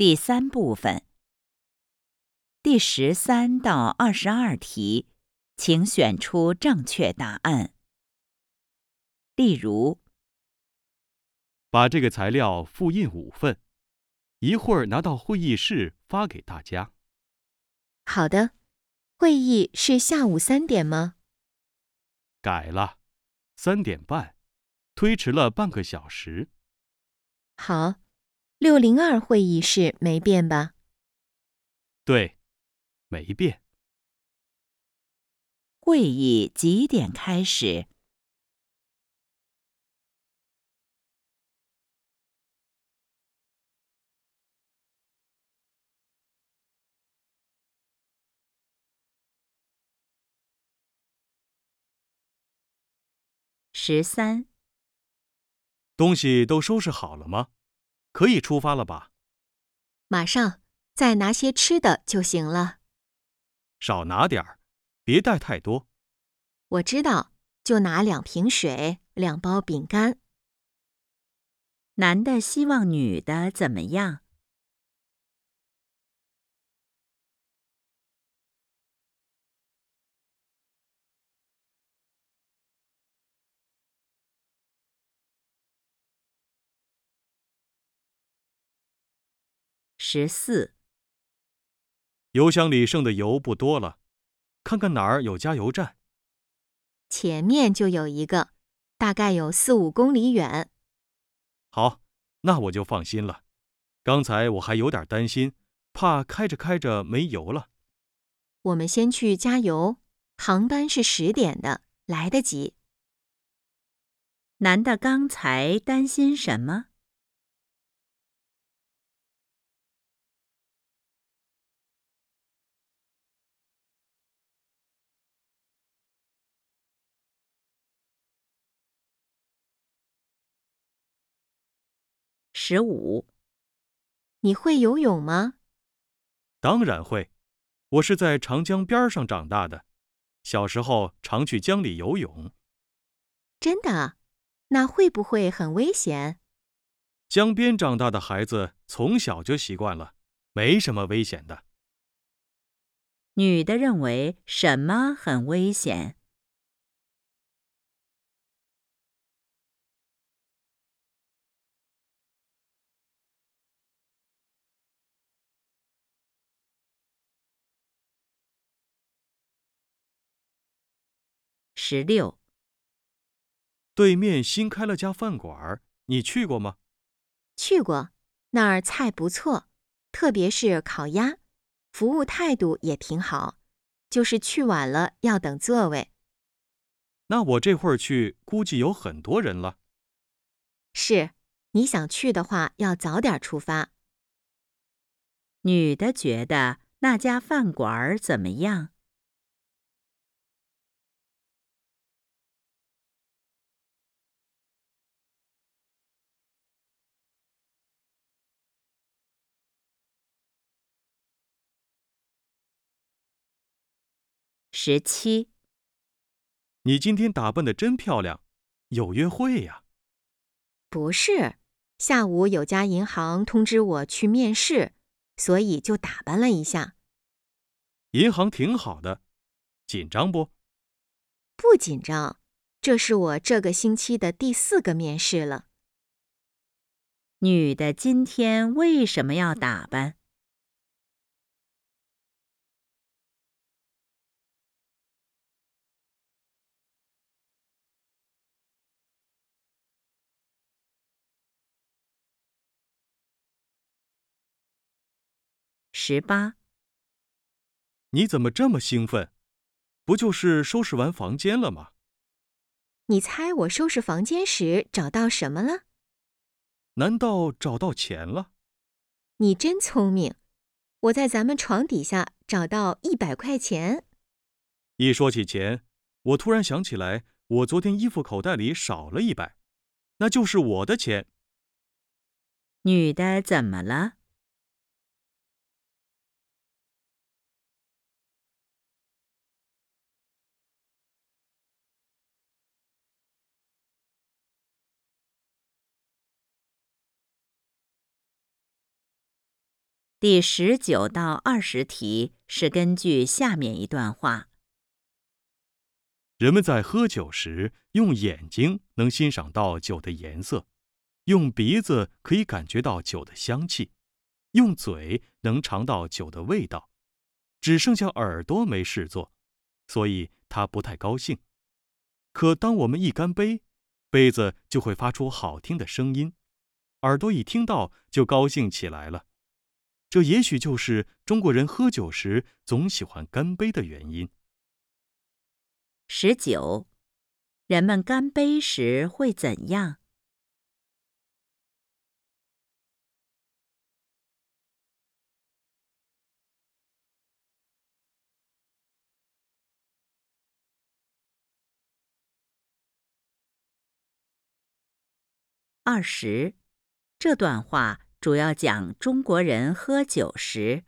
第三部分，第十三到二十二题，请选出正确答案。例如，把这个材料复印五份，一会儿拿到会议室发给大家。好的，会议是下午三点吗？改了，三点半，推迟了半个小时。好，六零二会议室没变吧？对，没变。会议几点开始？十三，东西都收拾好了吗？可以出发了吧？马上，再拿些吃的就行了。少拿点儿，别带太多。我知道，就拿两瓶水，两包饼干。男的希望女的怎么样？十四，油箱里剩的油不多了，看看哪儿有加油站。前面就有一个，大概有四五公里远。好，那我就放心了。刚才我还有点担心，怕开着开着没油了。我们先去加油，航班是十点的，来得及。男的刚才担心什么？十五，你会游泳吗？当然会，我是在长江边上长大的，小时候常去江里游泳。真的？那会不会很危险？江边长大的孩子从小就习惯了，没什么危险的。女的认为什么很危险？十六，对面新开了家饭馆，你去过吗？去过，那儿菜不错，特别是烤鸭，服务态度也挺好。就是去晚了要等座位。那我这会儿去，估计有很多人了。是，你想去的话，要早点出发。女的觉得那家饭馆怎么样？十七，你今天打扮的真漂亮，有约会呀？不是，下午有家银行通知我去面试，所以就打扮了一下。银行挺好的，紧张不？不紧张，这是我这个星期的第四个面试了。女的今天为什么要打扮？十八，你怎么这么兴奋？不就是收拾完房间了吗？你猜我收拾房间时找到什么了？难道找到钱了？你真聪明！我在咱们床底下找到一百块钱。一说起钱，我突然想起来，我昨天衣服口袋里少了一百，那就是我的钱。女的怎么了？第十九到二十题是根据下面一段话。人们在喝酒时，用眼睛能欣赏到酒的颜色，用鼻子可以感觉到酒的香气，用嘴能尝到酒的味道，只剩下耳朵没事做，所以他不太高兴。可当我们一干杯，杯子就会发出好听的声音，耳朵一听到就高兴起来了。这也许就是中国人喝酒时总喜欢干杯的原因。十九，人们干杯时会怎样？二十，这段话主要讲中国人喝酒时。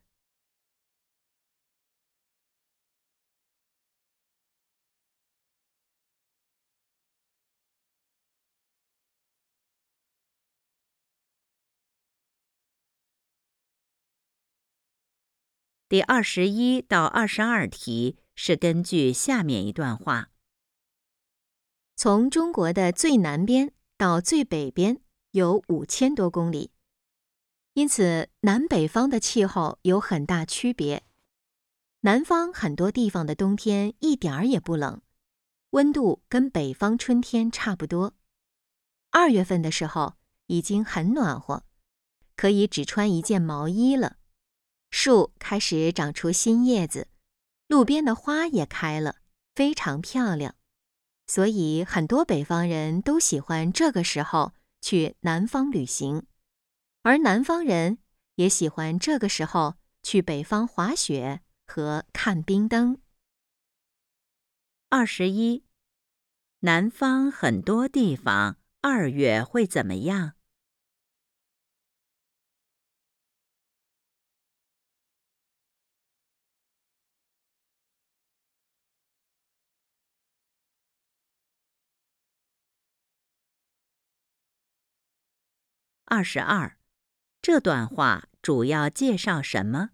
第二十一到二十二题是根据下面一段话：从中国的最南边到最北边有五千多公里，因此南北方的气候有很大区别。南方很多地方的冬天一点儿也不冷，温度跟北方春天差不多。二月份的时候已经很暖和，可以只穿一件毛衣了。树开始长出新叶子，路边的花也开了，非常漂亮。所以很多北方人都喜欢这个时候去南方旅行，而南方人也喜欢这个时候去北方滑雪和看冰灯。二十一，南方很多地方二月会怎么样？二十二，这段话主要介绍什么？